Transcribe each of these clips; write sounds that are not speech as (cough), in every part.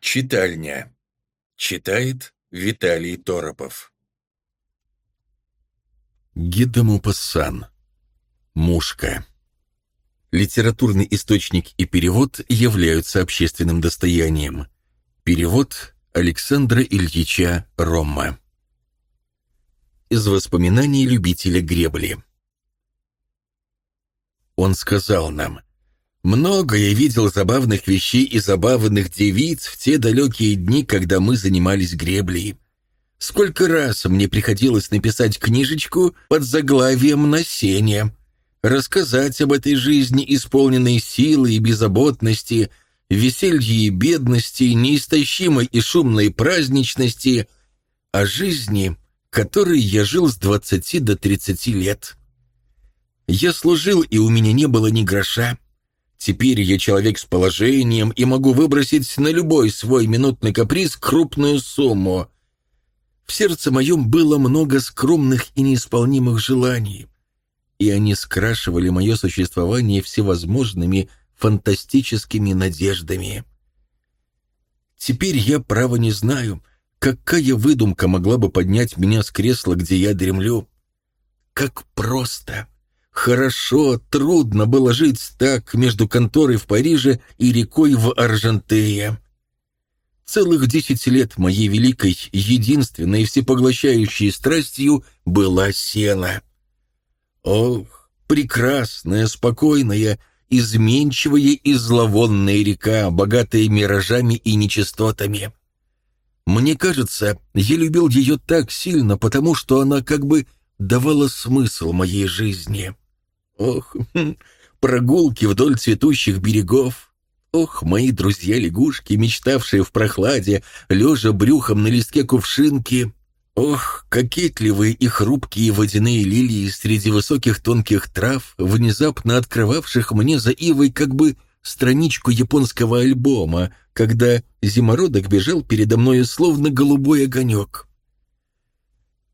Читальня. Читает Виталий Торопов. Гидомупассан. Мушка. Литературный источник и перевод являются общественным достоянием. Перевод Александра Ильича Ромма. Из воспоминаний любителя гребли. Он сказал нам, «Много я видел забавных вещей и забавных девиц в те далекие дни, когда мы занимались греблей. Сколько раз мне приходилось написать книжечку под заглавием «Насение», рассказать об этой жизни, исполненной силы и беззаботности, веселье и бедности, неистощимой и шумной праздничности, о жизни, которой я жил с двадцати до тридцати лет». Я служил, и у меня не было ни гроша. Теперь я человек с положением и могу выбросить на любой свой минутный каприз крупную сумму. В сердце моем было много скромных и неисполнимых желаний, и они скрашивали мое существование всевозможными фантастическими надеждами. Теперь я, право, не знаю, какая выдумка могла бы поднять меня с кресла, где я дремлю. Как просто, Хорошо, трудно было жить так между конторой в Париже и рекой в Аржантее. Целых десять лет моей великой, единственной всепоглощающей страстью была сена. Ох, прекрасная, спокойная, изменчивая и зловонная река, богатая миражами и нечистотами. Мне кажется, я любил ее так сильно, потому что она как бы давала смысл моей жизни. Ох, прогулки вдоль цветущих берегов. Ох, мои друзья-лягушки, мечтавшие в прохладе, лежа брюхом на листке кувшинки. Ох, кокетливые и хрупкие водяные лилии среди высоких тонких трав, внезапно открывавших мне за ивой как бы страничку японского альбома, когда зимородок бежал передо мною словно голубой огонек.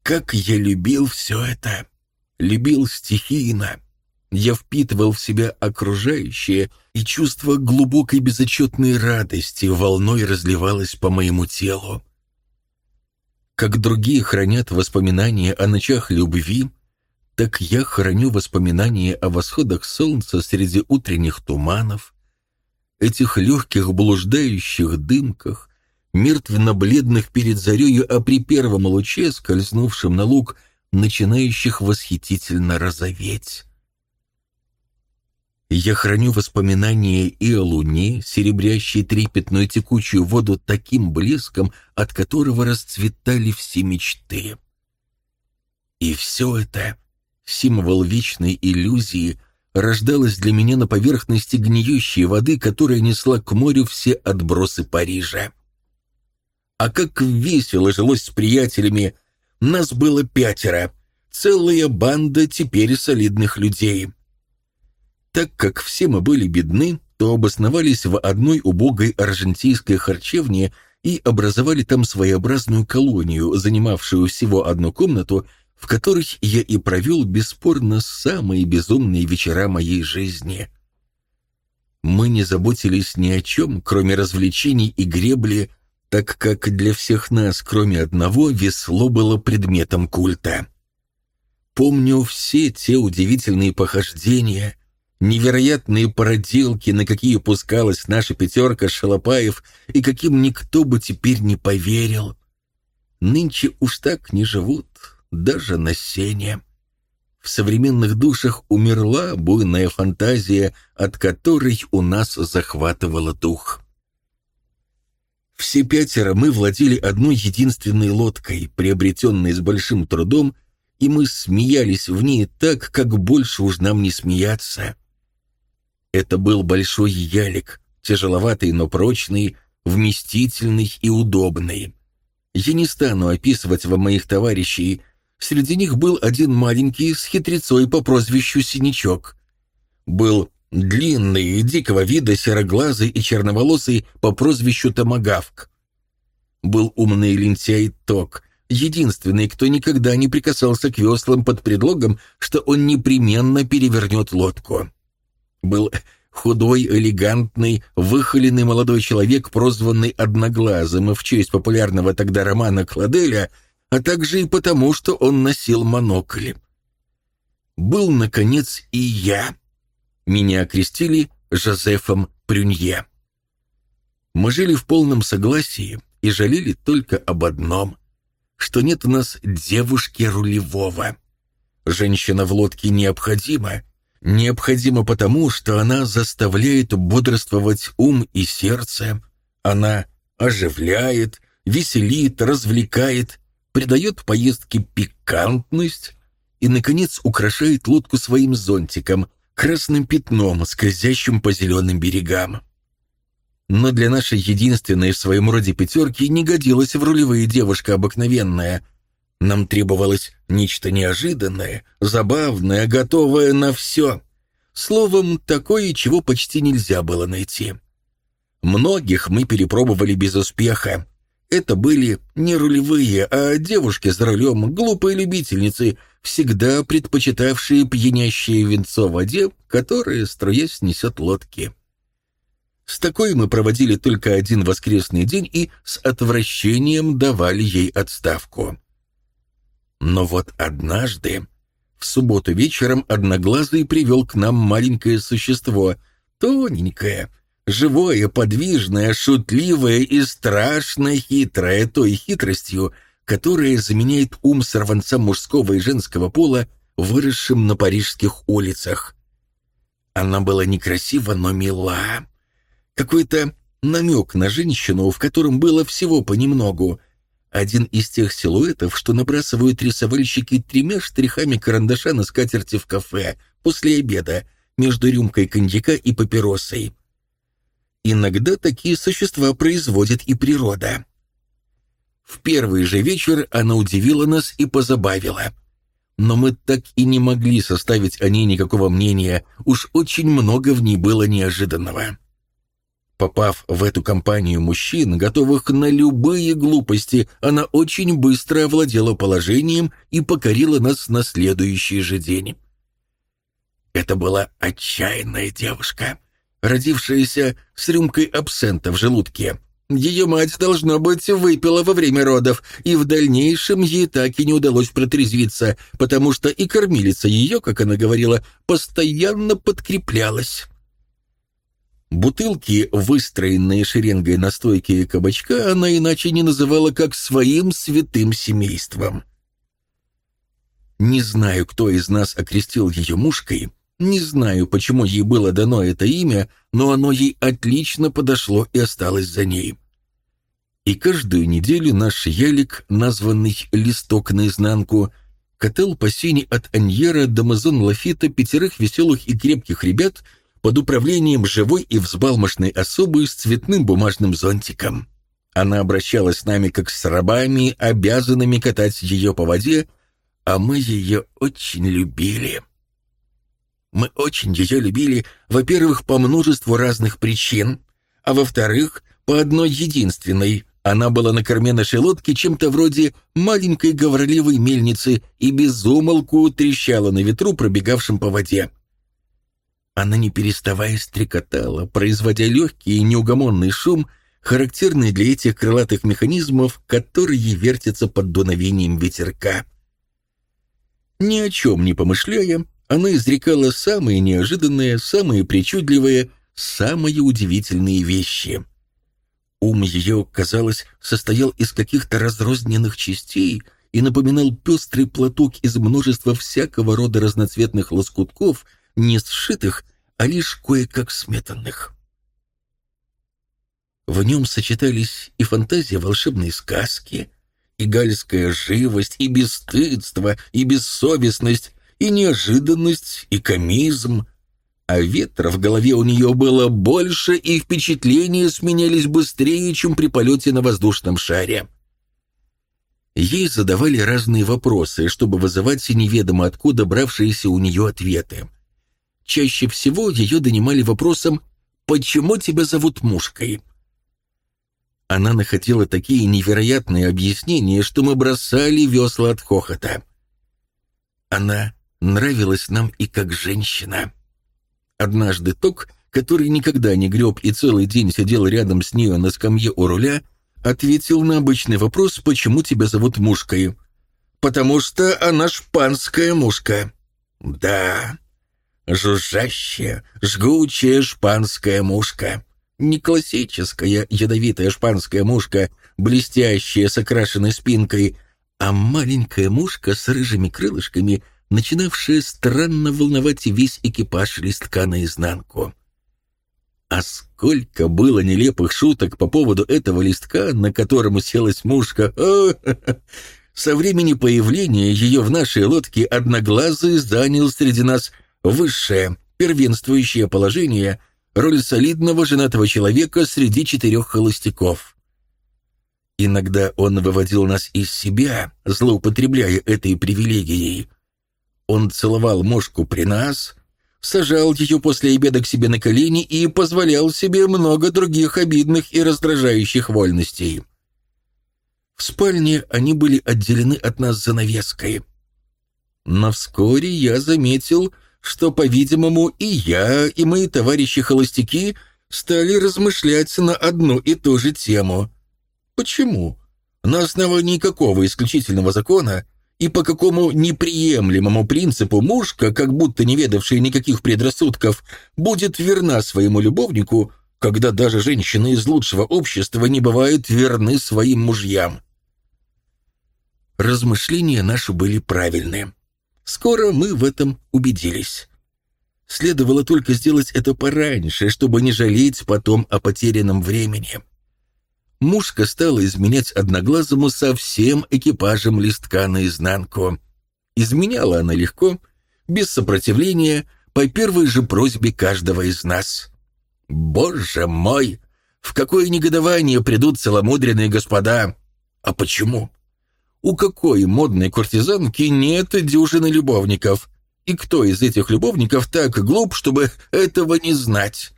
Как я любил все это! Любил стихийно, я впитывал в себя окружающее, и чувство глубокой безотчетной радости волной разливалось по моему телу. Как другие хранят воспоминания о ночах любви, так я храню воспоминания о восходах солнца среди утренних туманов, этих легких блуждающих дымках, мертвенно-бледных перед зарею, а при первом луче, скользнувшем на луг, начинающих восхитительно розоветь. Я храню воспоминания и о луне, серебрящей трепетную текучую воду таким блеском, от которого расцветали все мечты. И все это, символ вечной иллюзии, рождалось для меня на поверхности гниющей воды, которая несла к морю все отбросы Парижа. А как весело жилось с приятелями! Нас было пятеро, целая банда теперь солидных людей. Так как все мы были бедны, то обосновались в одной убогой аржентийской харчевне и образовали там своеобразную колонию, занимавшую всего одну комнату, в которой я и провел бесспорно самые безумные вечера моей жизни. Мы не заботились ни о чем, кроме развлечений и гребли, так как для всех нас, кроме одного, весло было предметом культа. Помню все те удивительные похождения — невероятные проделки, на какие пускалась наша пятерка шалопаев и каким никто бы теперь не поверил. Нынче уж так не живут, даже на сене. В современных душах умерла буйная фантазия, от которой у нас захватывала дух. Все пятеро мы владели одной единственной лодкой, приобретенной с большим трудом, и мы смеялись в ней так, как больше уж нам не смеяться. Это был большой ялик, тяжеловатый, но прочный, вместительный и удобный. Я не стану описывать вам моих товарищей. Среди них был один маленький с хитрецой по прозвищу Синячок. Был длинный, дикого вида, сероглазый и черноволосый по прозвищу Томагавк. Был умный лентяй Ток, единственный, кто никогда не прикасался к веслам под предлогом, что он непременно перевернет лодку был худой, элегантный, выхоленный молодой человек, прозванный Одноглазым в честь популярного тогда романа Кладеля, а также и потому, что он носил монокль. Был, наконец, и я. Меня окрестили Жозефом Прюнье. Мы жили в полном согласии и жалели только об одном, что нет у нас девушки рулевого. Женщина в лодке необходима, необходима потому, что она заставляет бодрствовать ум и сердце, она оживляет, веселит, развлекает, придает поездке пикантность и, наконец, украшает лодку своим зонтиком, красным пятном, скользящим по зеленым берегам. Но для нашей единственной в своем роде пятерки не годилась в рулевые девушка обыкновенная. Нам требовалось нечто неожиданное, забавное, готовое на все. Словом, такое, чего почти нельзя было найти. Многих мы перепробовали без успеха. Это были не рулевые, а девушки за рулем, глупые любительницы, всегда предпочитавшие пьянящее венцо в воде, которое, струясь, несет лодки. С такой мы проводили только один воскресный день и с отвращением давали ей отставку. Но вот однажды, в субботу вечером, Одноглазый привел к нам маленькое существо, тоненькое, живое, подвижное, шутливое и страшно хитрое той хитростью, которая заменяет ум сорванца мужского и женского пола, выросшим на парижских улицах. Она была некрасива, но мила. Какой-то намек на женщину, в котором было всего понемногу. Один из тех силуэтов, что набрасывают рисовальщики тремя штрихами карандаша на скатерти в кафе после обеда между рюмкой коньяка и папиросой. Иногда такие существа производит и природа. В первый же вечер она удивила нас и позабавила. Но мы так и не могли составить о ней никакого мнения, уж очень много в ней было неожиданного. Попав в эту компанию мужчин, готовых на любые глупости, она очень быстро овладела положением и покорила нас на следующий же день. Это была отчаянная девушка — родившаяся с рюмкой абсента в желудке. Ее мать, должно быть, выпила во время родов, и в дальнейшем ей так и не удалось протрезвиться, потому что и кормилица ее, как она говорила, постоянно подкреплялась. Бутылки, выстроенные шеренгой на стойке кабачка, она иначе не называла как своим святым семейством. Не знаю, кто из нас окрестил ее мушкой, не знаю, почему ей было дано это имя, но оно ей отлично подошло и осталось за ней. И каждую неделю наш ялик, названный «Листок наизнанку», катал по сине от Аньера до Мазон Лафита пятерых веселых и крепких ребят под управлением живой и взбалмошной особы с цветным бумажным зонтиком. Она обращалась с нами как с рабами, обязанными катать ее по воде, а мы ее очень любили. Мы очень ее любили, во-первых, по множеству разных причин, а во-вторых, по одной единственной. Она была на корме нашей лодки чем-то вроде маленькой говорливой мельницы и безумолку трещала на ветру, пробегавшем по воде. Она не переставая стрекотала, производя легкий и неугомонный шум, характерный для этих крылатых механизмов, которые вертятся под дуновением ветерка. Ни о чем не помышляя, она изрекала самые неожиданные, самые причудливые, самые удивительные вещи. Ум ее, казалось, состоял из каких-то разрозненных частей и напоминал пестрый платок из множества всякого рода разноцветных лоскутков, не сшитых, а лишь кое-как сметанных. В нем сочетались и фантазия волшебной сказки, и гальская живость, и бесстыдство, и бессовестность, и неожиданность, и комизм. А ветра в голове у нее было больше, и впечатления сменялись быстрее, чем при полете на воздушном шаре. Ей задавали разные вопросы, чтобы вызывать неведомо откуда бравшиеся у нее ответы. Чаще всего ее донимали вопросом «Почему тебя зовут мушкой?» Она находила такие невероятные объяснения, что мы бросали весла от хохота. Она нравилась нам и как женщина. Однажды Ток, который никогда не греб и целый день сидел рядом с нею на скамье у руля, ответил на обычный вопрос, почему тебя зовут Мушкой. «Потому что она шпанская мушка». «Да, жужжащая, жгучая шпанская мушка. Не классическая ядовитая шпанская мушка, блестящая с окрашенной спинкой, а маленькая мушка с рыжими крылышками, начинавшая странно волновать весь экипаж листка наизнанку. А сколько было нелепых шуток по поводу этого листка, на котором уселась мушка. О, (laughs) Со времени появления ее в нашей лодке Одноглазый занял среди нас высшее, первенствующее положение, роль солидного женатого человека среди четырех холостяков. Иногда он выводил нас из себя, злоупотребляя этой привилегией. Он целовал мошку при нас, сажал ее после обеда к себе на колени и позволял себе много других обидных и раздражающих вольностей. В спальне они были отделены от нас занавеской. Но вскоре я заметил, что, по-видимому, и я, и мои товарищи-холостяки стали размышлять на одну и ту же тему. Почему? На основании какого исключительного закона и по какому неприемлемому принципу мушка, как будто не ведавшая никаких предрассудков, будет верна своему любовнику, когда даже женщины из лучшего общества не бывают верны своим мужьям? Размышления наши были правильные. Скоро мы в этом убедились. Следовало только сделать это пораньше, чтобы не жалеть потом о потерянном времени. Мушка стала изменять одноглазому со всем экипажем листка наизнанку. Изменяла она легко, без сопротивления, по первой же просьбе каждого из нас. «Боже мой! В какое негодование придут целомудренные господа! А почему? У какой модной куртизанки нет дюжины любовников? И кто из этих любовников так глуп, чтобы этого не знать?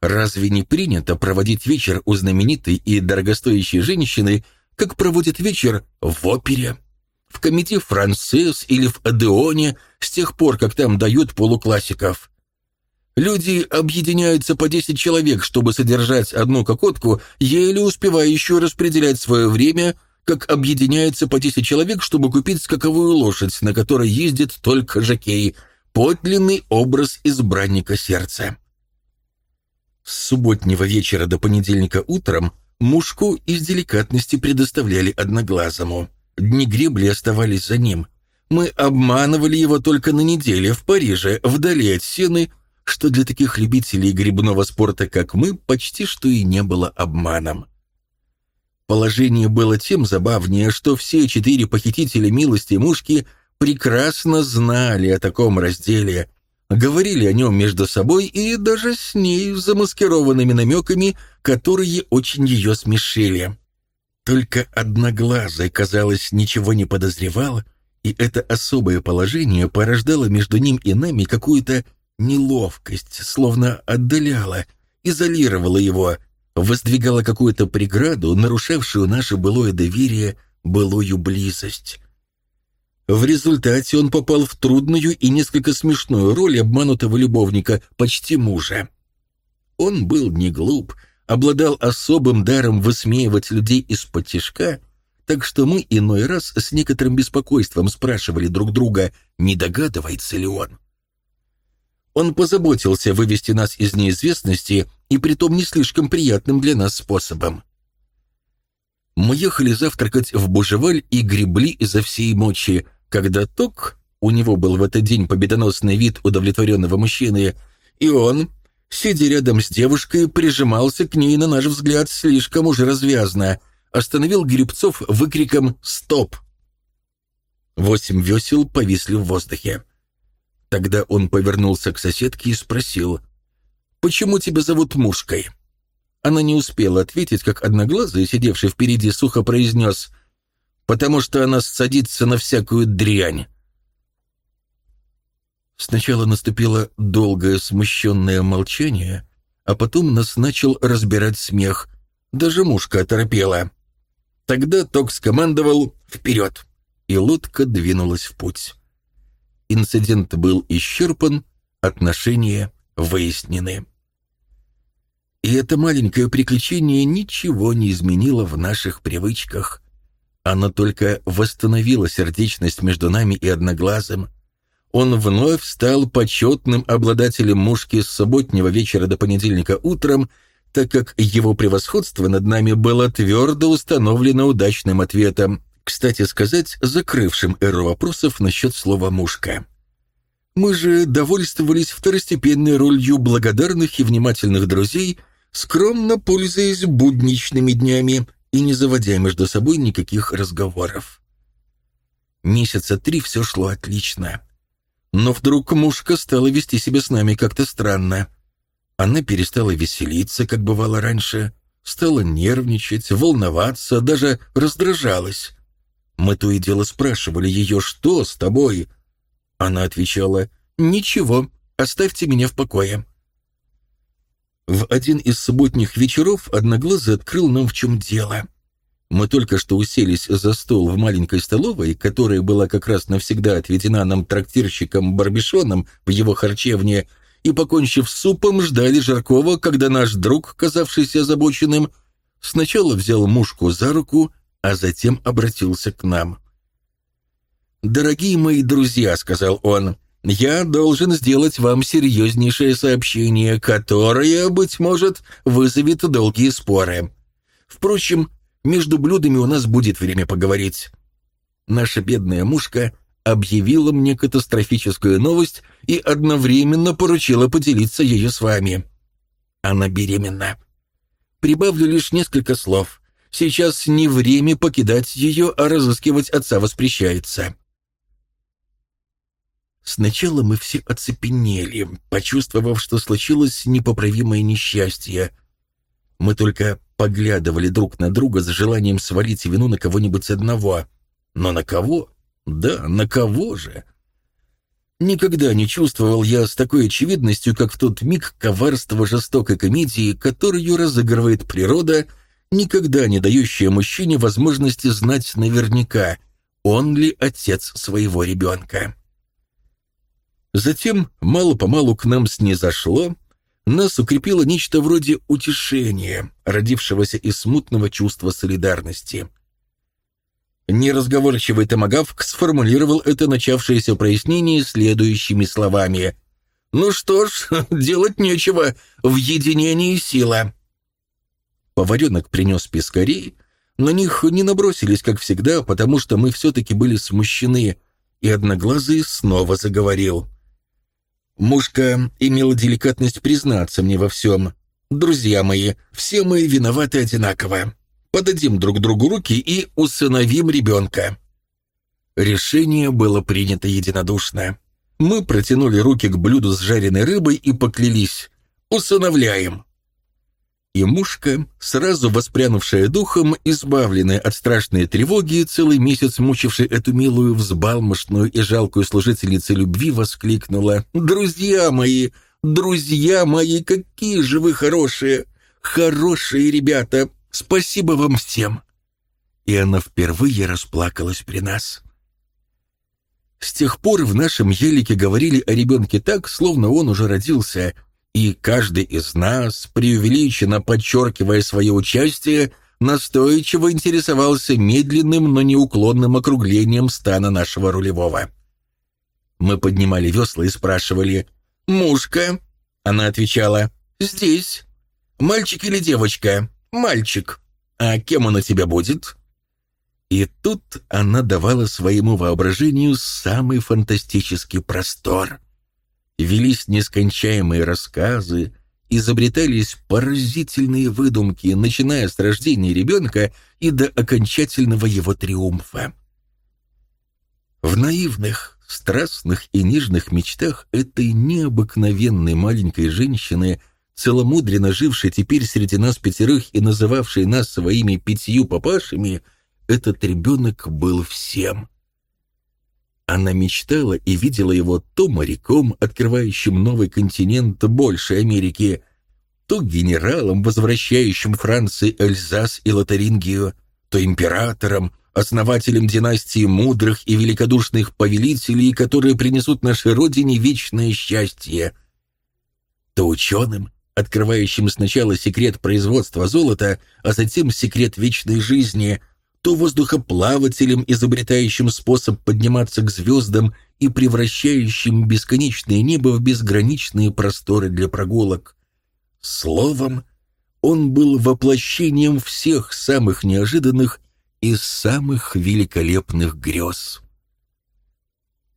Разве не принято проводить вечер у знаменитой и дорогостоящей женщины, как проводят вечер в опере? В комите «Францесс» или в «Адеоне» с тех пор, как там дают полуклассиков. Люди объединяются по 10 человек, чтобы содержать одну кокотку, еле успевающую распределять свое время – как объединяется по 10 человек, чтобы купить скаковую лошадь, на которой ездит только жокей, подлинный образ избранника сердца. С субботнего вечера до понедельника утром мушку из деликатности предоставляли одноглазому. Дни гребли оставались за ним. Мы обманывали его только на неделе в Париже, вдали от сены, что для таких любителей грибного спорта, как мы, почти что и не было обманом. Положение было тем забавнее, что все четыре похитителя милости мушки прекрасно знали о таком разделе, говорили о нем между собой и даже с ней замаскированными намеками, которые очень ее смешили. Только одноглазый, казалось, ничего не подозревал, и это особое положение порождало между ним и нами какую-то неловкость, словно отдаляло, изолировало его — воздвигала какую-то преграду, нарушавшую наше былое доверие, былую близость. В результате он попал в трудную и несколько смешную роль обманутого любовника, почти мужа. Он был не глуп, обладал особым даром высмеивать людей из-под тишка, так что мы иной раз с некоторым беспокойством спрашивали друг друга, не догадывается ли он. Он позаботился вывести нас из неизвестности и притом не слишком приятным для нас способом. Мы ехали завтракать в Бужеваль и гребли изо всей мочи, когда Ток, у него был в этот день победоносный вид удовлетворенного мужчины, и он, сидя рядом с девушкой, прижимался к ней, на наш взгляд, слишком уже развязно, остановил гребцов выкриком «Стоп!». Восемь весел повисли в воздухе. Тогда он повернулся к соседке и спросил, «Почему тебя зовут Мушкой?» Она не успела ответить, как одноглазый, сидевший впереди, сухо произнес, «Потому что она садится на всякую дрянь». Сначала наступило долгое смущенное молчание, а потом нас начал разбирать смех. Даже мушка оторопела. Тогда Ток скомандовал «Вперед!» и лодка двинулась в путь. Инцидент был исчерпан, отношения выяснены. И это маленькое приключение ничего не изменило в наших привычках. Оно только восстановило сердечность между нами и Одноглазым. Он вновь стал почетным обладателем мушки с субботнего вечера до понедельника утром, так как его превосходство над нами было твердо установлено удачным ответом, кстати сказать, закрывшим эру вопросов насчет слова «мушка». Мы же довольствовались второстепенной ролью благодарных и внимательных друзей, скромно пользуясь будничными днями и не заводя между собой никаких разговоров. Месяца три все шло отлично. Но вдруг мушка стала вести себя с нами как-то странно. Она перестала веселиться, как бывало раньше, стала нервничать, волноваться, даже раздражалась. Мы то и дело спрашивали ее, что с тобой? Она отвечала, «Ничего, оставьте меня в покое». В один из субботних вечеров Одноглазый открыл нам, в чем дело. Мы только что уселись за стол в маленькой столовой, которая была как раз навсегда отведена нам трактирщиком Барбишоном в его харчевне, и, покончив с супом, ждали Жаркова, когда наш друг, казавшийся озабоченным, сначала взял мушку за руку, а затем обратился к нам. «Дорогие мои друзья», — сказал он, — «я должен сделать вам серьезнейшее сообщение, которое, быть может, вызовет долгие споры. Впрочем, между блюдами у нас будет время поговорить». Наша бедная мушка объявила мне катастрофическую новость и одновременно поручила поделиться ее с вами. Она беременна. Прибавлю лишь несколько слов. Сейчас не время покидать ее, а разыскивать отца воспрещается. Сначала мы все оцепенели, почувствовав, что случилось непоправимое несчастье. Мы только поглядывали друг на друга с желанием свалить вину на кого-нибудь одного. Но на кого? Да, на кого же? Никогда не чувствовал я с такой очевидностью, как в тот миг коварства жестокой комедии, которую разыгрывает природа, никогда не дающая мужчине возможности знать наверняка, он ли отец своего ребенка. Затем мало-помалу к нам снизошло, нас укрепило нечто вроде утешения, родившегося из смутного чувства солидарности. Неразговорчивый томагавк сформулировал это начавшееся прояснение следующими словами. «Ну что ж, (laughs) делать нечего, в единении сила». Поваренок принес пескарей, на них не набросились, как всегда, потому что мы все-таки были смущены, и Одноглазый снова заговорил. Мушка имела деликатность признаться мне во всем. «Друзья мои, все мы виноваты одинаково. Подадим друг другу руки и усыновим ребенка». Решение было принято единодушно. Мы протянули руки к блюду с жареной рыбой и поклялись «Усыновляем». И мушка, сразу воспрянувшая духом, избавленная от страшной тревоги, целый месяц мучившей эту милую, взбалмошную и жалкую служительницу любви, воскликнула «Друзья мои, друзья мои, какие же вы хорошие! Хорошие ребята! Спасибо вам всем!» И она впервые расплакалась при нас. С тех пор в нашем елике говорили о ребенке так, словно он уже родился — и каждый из нас, преувеличенно подчеркивая свое участие, настойчиво интересовался медленным, но неуклонным округлением стана нашего рулевого. Мы поднимали весла и спрашивали «Мушка?» Она отвечала «Здесь». «Мальчик или девочка?» «Мальчик». «А кем он у тебя будет?» И тут она давала своему воображению самый фантастический простор — велись нескончаемые рассказы, изобретались поразительные выдумки, начиная с рождения ребенка и до окончательного его триумфа. В наивных, страстных и нежных мечтах этой необыкновенной маленькой женщины, целомудренно жившей теперь среди нас пятерых и называвшей нас своими пятью папашами, этот ребенок был всем — она мечтала и видела его то моряком, открывающим новый континент большей Америки, то генералом, возвращающим Франции Эльзас и Лотарингию, то императором, основателем династии мудрых и великодушных повелителей, которые принесут нашей родине вечное счастье, то ученым, открывающим сначала секрет производства золота, а затем секрет вечной жизни, то воздухоплавателем, изобретающим способ подниматься к звездам и превращающим бесконечное небо в безграничные просторы для прогулок. Словом, он был воплощением всех самых неожиданных и самых великолепных грез.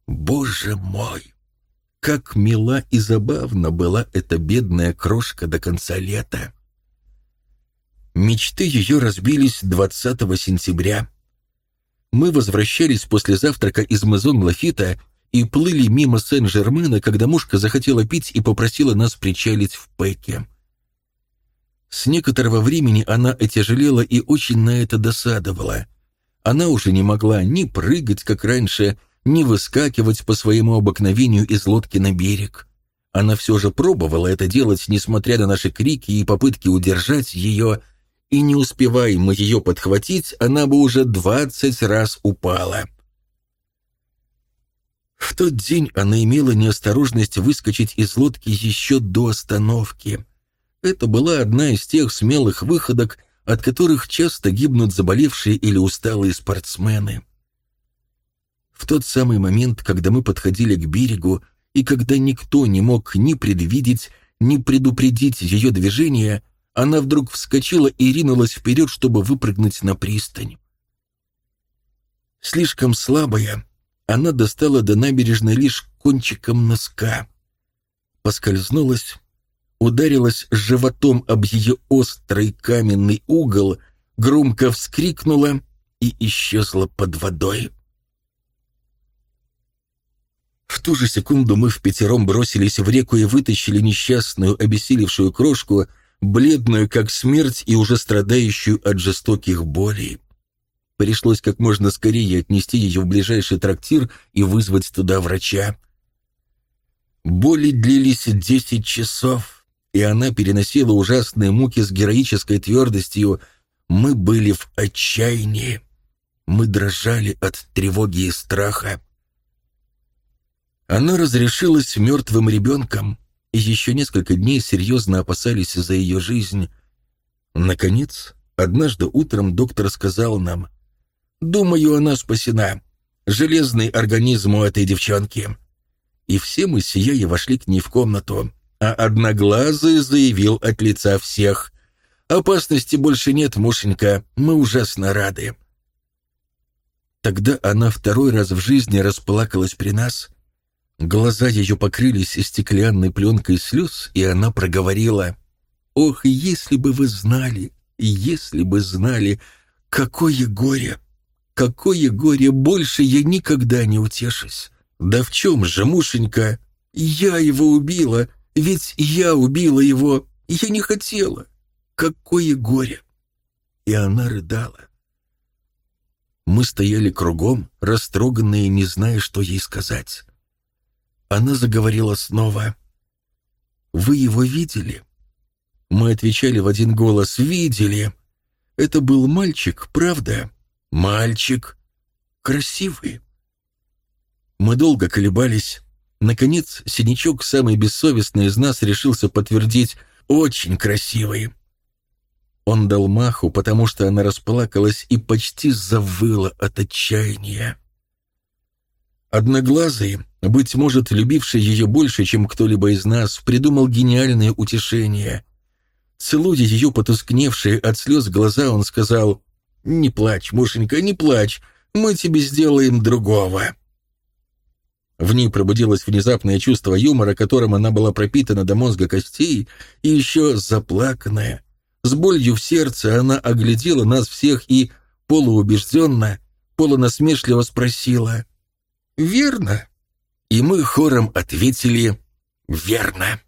Боже мой! Как мила и забавна была эта бедная крошка до конца лета! Мечты ее разбились 20 сентября. Мы возвращались после завтрака из Мазон Лафита и плыли мимо Сен-Жермена, когда мушка захотела пить и попросила нас причалить в Пеке. С некоторого времени она отяжелела и очень на это досадовала. Она уже не могла ни прыгать, как раньше, ни выскакивать по своему обыкновению из лодки на берег. Она все же пробовала это делать, несмотря на наши крики и попытки удержать ее, и не успевая мы ее подхватить, она бы уже двадцать раз упала. В тот день она имела неосторожность выскочить из лодки еще до остановки. Это была одна из тех смелых выходок, от которых часто гибнут заболевшие или усталые спортсмены. В тот самый момент, когда мы подходили к берегу, и когда никто не мог ни предвидеть, ни предупредить ее движение, она вдруг вскочила и ринулась вперед, чтобы выпрыгнуть на пристань. Слишком слабая, она достала до набережной лишь кончиком носка. Поскользнулась, ударилась животом об ее острый каменный угол, громко вскрикнула и исчезла под водой. В ту же секунду мы в пятером бросились в реку и вытащили несчастную, обессилевшую крошку, бледную, как смерть, и уже страдающую от жестоких болей. Пришлось как можно скорее отнести ее в ближайший трактир и вызвать туда врача. Боли длились десять часов, и она переносила ужасные муки с героической твердостью. Мы были в отчаянии. Мы дрожали от тревоги и страха. Она разрешилась мертвым ребенком, и еще несколько дней серьезно опасались за ее жизнь. Наконец, однажды утром доктор сказал нам, Думаю, она спасена. Железный организм у этой девчонки. И все мы, сияя, вошли к ней в комнату. А Одноглазый заявил от лица всех. «Опасности больше нет, мушенька, мы ужасно рады». Тогда она второй раз в жизни расплакалась при нас. Глаза ее покрылись стеклянной пленкой слез, и она проговорила. «Ох, если бы вы знали, если бы знали, какое горе! Какое горе, больше я никогда не утешусь. Да в чем же, мушенька? Я его убила, ведь я убила его, я не хотела. Какое горе!» И она рыдала. Мы стояли кругом, растроганные, не зная, что ей сказать. Она заговорила снова. «Вы его видели?» Мы отвечали в один голос «Видели». «Это был мальчик, правда?» Мальчик. Красивый. Мы долго колебались. Наконец, Синячок, самый бессовестный из нас, решился подтвердить «очень красивый». Он дал маху, потому что она расплакалась и почти завыла от отчаяния. Одноглазый, быть может, любивший ее больше, чем кто-либо из нас, придумал гениальное утешение. Целуя ее потускневшие от слез глаза, он сказал «Не плачь, Мушенька, не плачь, мы тебе сделаем другого». В ней пробудилось внезапное чувство юмора, которым она была пропитана до мозга костей, и еще заплаканная. С болью в сердце она оглядела нас всех и, полуубежденно, полунасмешливо спросила «Верно?» И мы хором ответили «Верно».